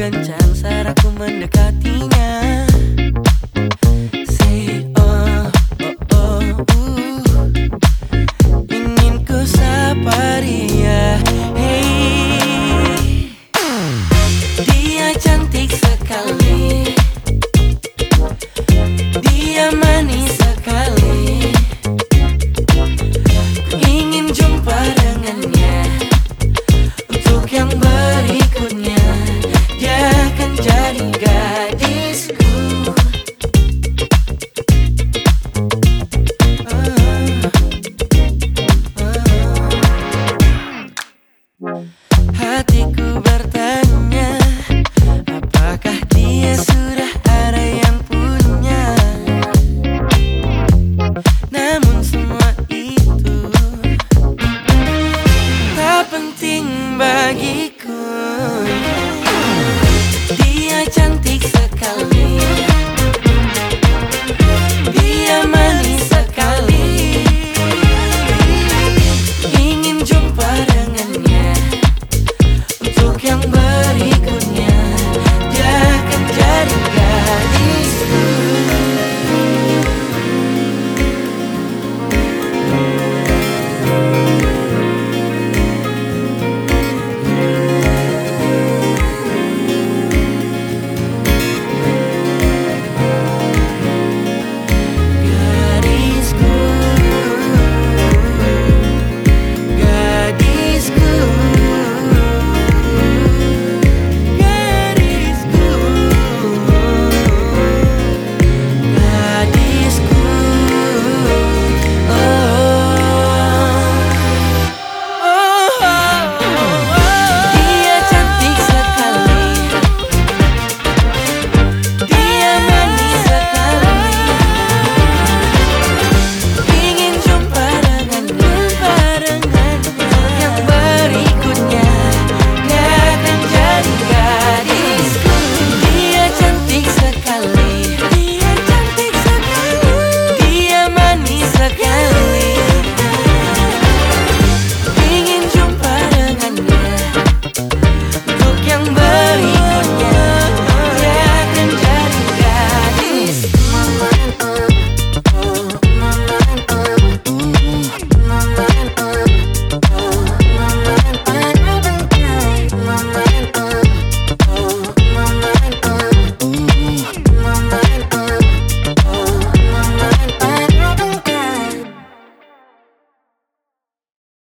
Kencang. Saat aku mendekatinya